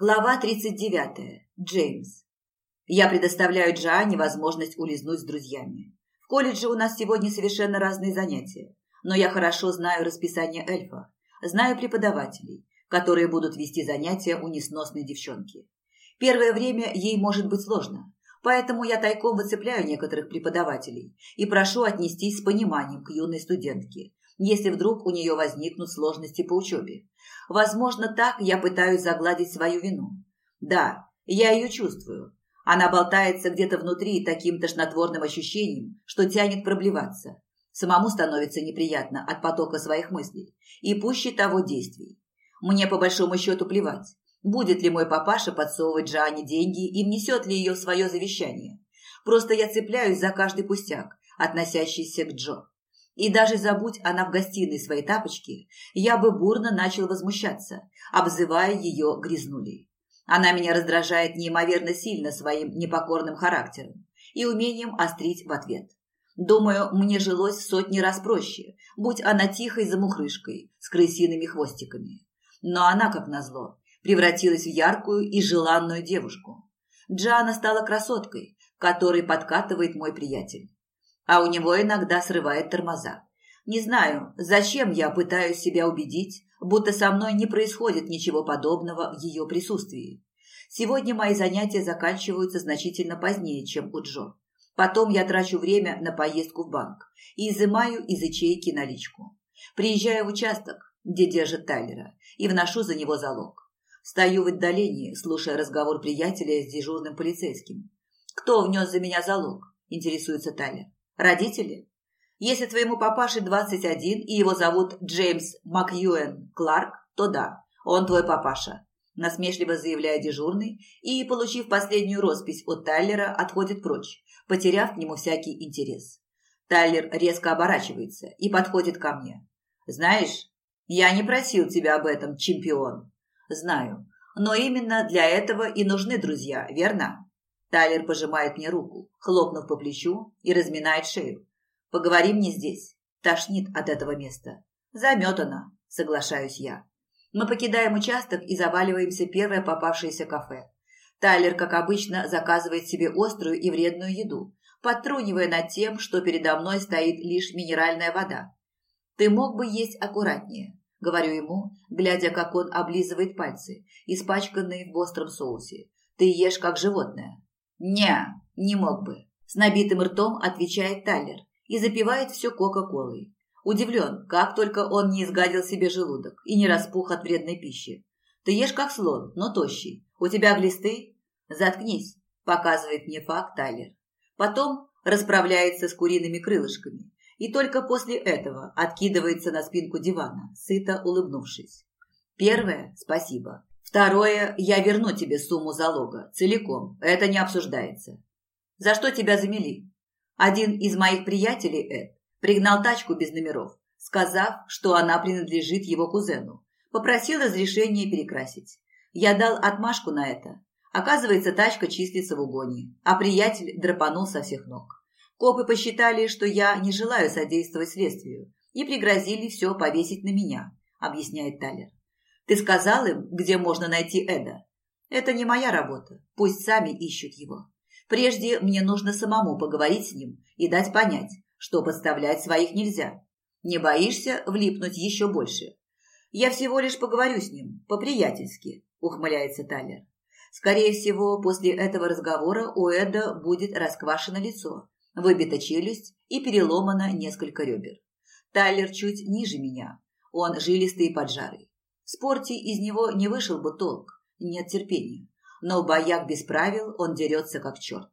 Глава 39. Джеймс. Я предоставляю Джоанне возможность улизнуть с друзьями. В колледже у нас сегодня совершенно разные занятия, но я хорошо знаю расписание эльфа, знаю преподавателей, которые будут вести занятия у несносной девчонки. Первое время ей может быть сложно, поэтому я тайком выцепляю некоторых преподавателей и прошу отнестись с пониманием к юной студентке, если вдруг у нее возникнут сложности по учебе. Возможно, так я пытаюсь загладить свою вину. Да, я ее чувствую. Она болтается где-то внутри таким тошнотворным ощущением, что тянет проблеваться. Самому становится неприятно от потока своих мыслей и пуще того действий. Мне по большому счету плевать, будет ли мой папаша подсовывать Джоанне деньги и внесет ли ее в свое завещание. Просто я цепляюсь за каждый пустяк, относящийся к Джо. И даже забудь она в гостиной своей тапочки, я бы бурно начал возмущаться, обзывая ее грязнулей. Она меня раздражает неимоверно сильно своим непокорным характером и умением острить в ответ. Думаю, мне жилось сотни раз проще, будь она тихой замухрышкой с крысиными хвостиками. Но она, как назло, превратилась в яркую и желанную девушку. Джана стала красоткой, которой подкатывает мой приятель а у него иногда срывает тормоза. Не знаю, зачем я пытаюсь себя убедить, будто со мной не происходит ничего подобного в ее присутствии. Сегодня мои занятия заканчиваются значительно позднее, чем у Джо. Потом я трачу время на поездку в банк и изымаю из ячейки наличку. Приезжаю в участок, где держит Тайлера, и вношу за него залог. Стою в отдалении, слушая разговор приятеля с дежурным полицейским. «Кто внес за меня залог?» – интересуется Тайлер. Родители? Если твоему папаше 21 и его зовут Джеймс Макьюэн Кларк, то да, он твой папаша. Насмешливо заявляет дежурный и, получив последнюю роспись от Тайлера, отходит прочь, потеряв к нему всякий интерес. Тайлер резко оборачивается и подходит ко мне. «Знаешь, я не просил тебя об этом, чемпион». «Знаю, но именно для этого и нужны друзья, верно?» Тайлер пожимает мне руку, хлопнув по плечу и разминает шею. «Поговори мне здесь». Тошнит от этого места. «Заметана», – соглашаюсь я. Мы покидаем участок и заваливаемся в первое попавшееся кафе. Тайлер, как обычно, заказывает себе острую и вредную еду, подтрунивая над тем, что передо мной стоит лишь минеральная вода. «Ты мог бы есть аккуратнее», – говорю ему, глядя, как он облизывает пальцы, испачканные в остром соусе. «Ты ешь как животное». «Не, не мог бы», – с набитым ртом отвечает Тайлер и запивает все Кока-Колой. Удивлен, как только он не изгадил себе желудок и не распух от вредной пищи. «Ты ешь как слон, но тощий. У тебя глисты?» «Заткнись», – показывает мне факт Тайлер. Потом расправляется с куриными крылышками и только после этого откидывается на спинку дивана, сыто улыбнувшись. Первое – спасибо. Второе, я верну тебе сумму залога, целиком, это не обсуждается. За что тебя замели? Один из моих приятелей, Эд, пригнал тачку без номеров, сказав, что она принадлежит его кузену. Попросил разрешения перекрасить. Я дал отмашку на это. Оказывается, тачка числится в угоне, а приятель драпанул со всех ног. Копы посчитали, что я не желаю содействовать следствию, и пригрозили все повесить на меня, объясняет Талер. Ты сказал им, где можно найти Эда? Это не моя работа. Пусть сами ищут его. Прежде мне нужно самому поговорить с ним и дать понять, что подставлять своих нельзя. Не боишься влипнуть еще больше? Я всего лишь поговорю с ним, по-приятельски, ухмыляется Талер. Скорее всего, после этого разговора у Эда будет расквашено лицо, выбита челюсть и переломано несколько ребер. Тайлер чуть ниже меня. Он жилистый и поджарый. В спорте из него не вышел бы толк, нет терпения. Но в боях без правил он дерется как черт.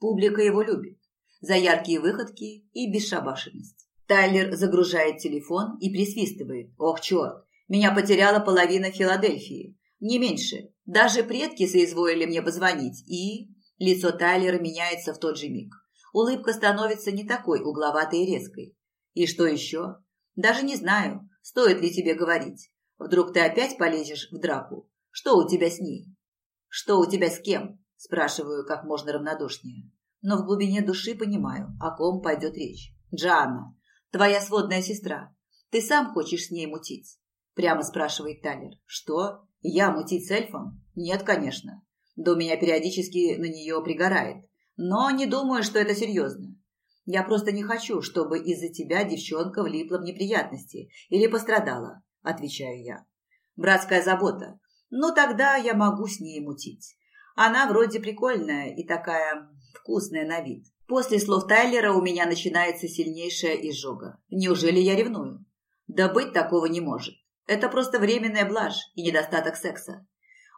Публика его любит. За яркие выходки и бесшабашенность. Тайлер загружает телефон и присвистывает. Ох, черт, меня потеряла половина Филадельфии. Не меньше. Даже предки соизволили мне позвонить. И... Лицо Тайлера меняется в тот же миг. Улыбка становится не такой угловатой и резкой. И что еще? Даже не знаю, стоит ли тебе говорить. Вдруг ты опять полезешь в драку? Что у тебя с ней? Что у тебя с кем? Спрашиваю как можно равнодушнее. Но в глубине души понимаю, о ком пойдет речь. Джоанна, твоя сводная сестра. Ты сам хочешь с ней мутить? Прямо спрашивает Талер. Что? Я мутить с эльфом? Нет, конечно. До меня периодически на нее пригорает. Но не думаю, что это серьезно. Я просто не хочу, чтобы из-за тебя девчонка влипла в неприятности или пострадала отвечаю я. Братская забота. Ну, тогда я могу с ней мутить. Она вроде прикольная и такая вкусная на вид. После слов Тайлера у меня начинается сильнейшая изжога. Неужели я ревную? Да быть такого не может. Это просто временная блажь и недостаток секса.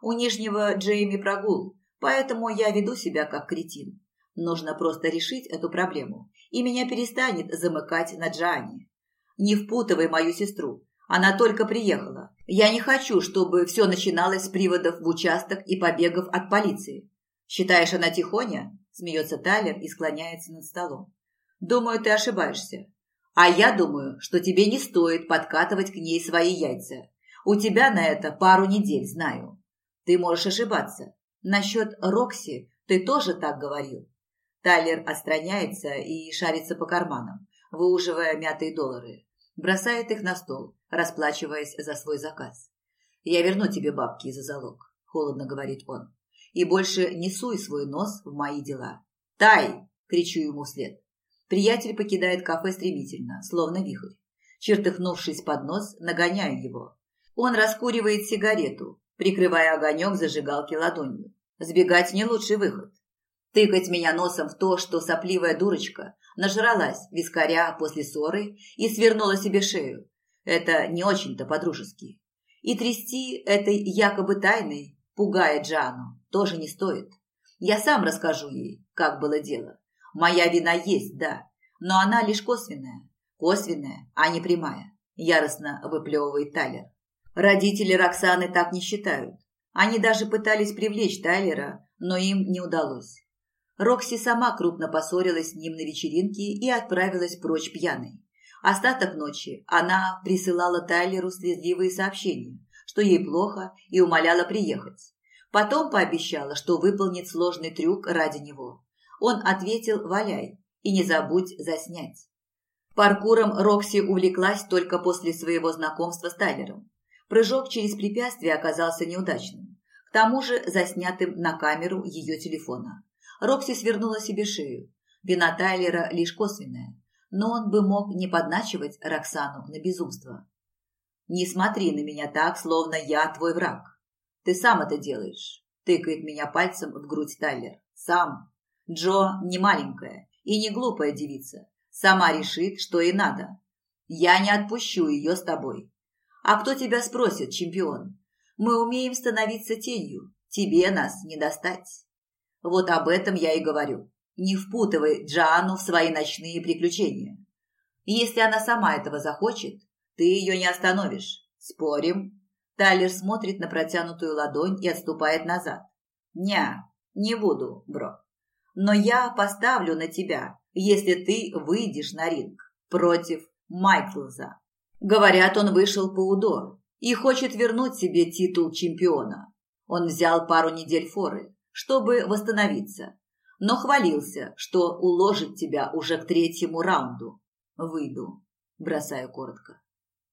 У нижнего Джейми прогул, поэтому я веду себя как кретин. Нужно просто решить эту проблему, и меня перестанет замыкать на Джане. Не впутывай мою сестру, она только приехала. Я не хочу, чтобы все начиналось с приводов в участок и побегов от полиции. Считаешь, она тихоня?» – смеется Тайлер и склоняется над столом. «Думаю, ты ошибаешься. А я думаю, что тебе не стоит подкатывать к ней свои яйца. У тебя на это пару недель, знаю. Ты можешь ошибаться. Насчет Рокси ты тоже так говорил». Тайлер отстраняется и шарится по карманам, выуживая мятые доллары бросает их на стол, расплачиваясь за свой заказ. «Я верну тебе бабки за залог», – холодно говорит он. «И больше не суй свой нос в мои дела». «Тай!» – кричу ему вслед. Приятель покидает кафе стремительно, словно вихрь. Чертыхнувшись под нос, нагоняю его. Он раскуривает сигарету, прикрывая огонек зажигалки ладонью. Сбегать не лучший выход. Тыкать меня носом в то, что сопливая дурочка нажралась вискаря после ссоры и свернула себе шею. Это не очень-то по-дружески. И трясти этой якобы тайной, пугая Джану, тоже не стоит. Я сам расскажу ей, как было дело. Моя вина есть, да, но она лишь косвенная. Косвенная, а не прямая, яростно выплевывает Тайлер. Родители Роксаны так не считают. Они даже пытались привлечь Тайлера, но им не удалось. Рокси сама крупно поссорилась с ним на вечеринке и отправилась прочь пьяной. Остаток ночи она присылала Тайлеру слезливые сообщения, что ей плохо и умоляла приехать. Потом пообещала, что выполнит сложный трюк ради него. Он ответил «Валяй» и не забудь заснять. Паркуром Рокси увлеклась только после своего знакомства с Тайлером. Прыжок через препятствие оказался неудачным, к тому же заснятым на камеру ее телефона. Рокси свернула себе шею. Вина Тайлера лишь косвенная, но он бы мог не подначивать Роксану на безумство. «Не смотри на меня так, словно я твой враг. Ты сам это делаешь», – тыкает меня пальцем в грудь Тайлер. «Сам. Джо не маленькая и не глупая девица. Сама решит, что и надо. Я не отпущу ее с тобой. А кто тебя спросит, чемпион? Мы умеем становиться тенью. Тебе нас не достать». Вот об этом я и говорю. Не впутывай Джану в свои ночные приключения. Если она сама этого захочет, ты ее не остановишь. Спорим?» Тайлер смотрит на протянутую ладонь и отступает назад. «Ня, не буду, бро. Но я поставлю на тебя, если ты выйдешь на ринг против Майклза». Говорят, он вышел по УДО и хочет вернуть себе титул чемпиона. Он взял пару недель форы чтобы восстановиться, но хвалился, что уложит тебя уже к третьему раунду. Выйду, бросаю коротко.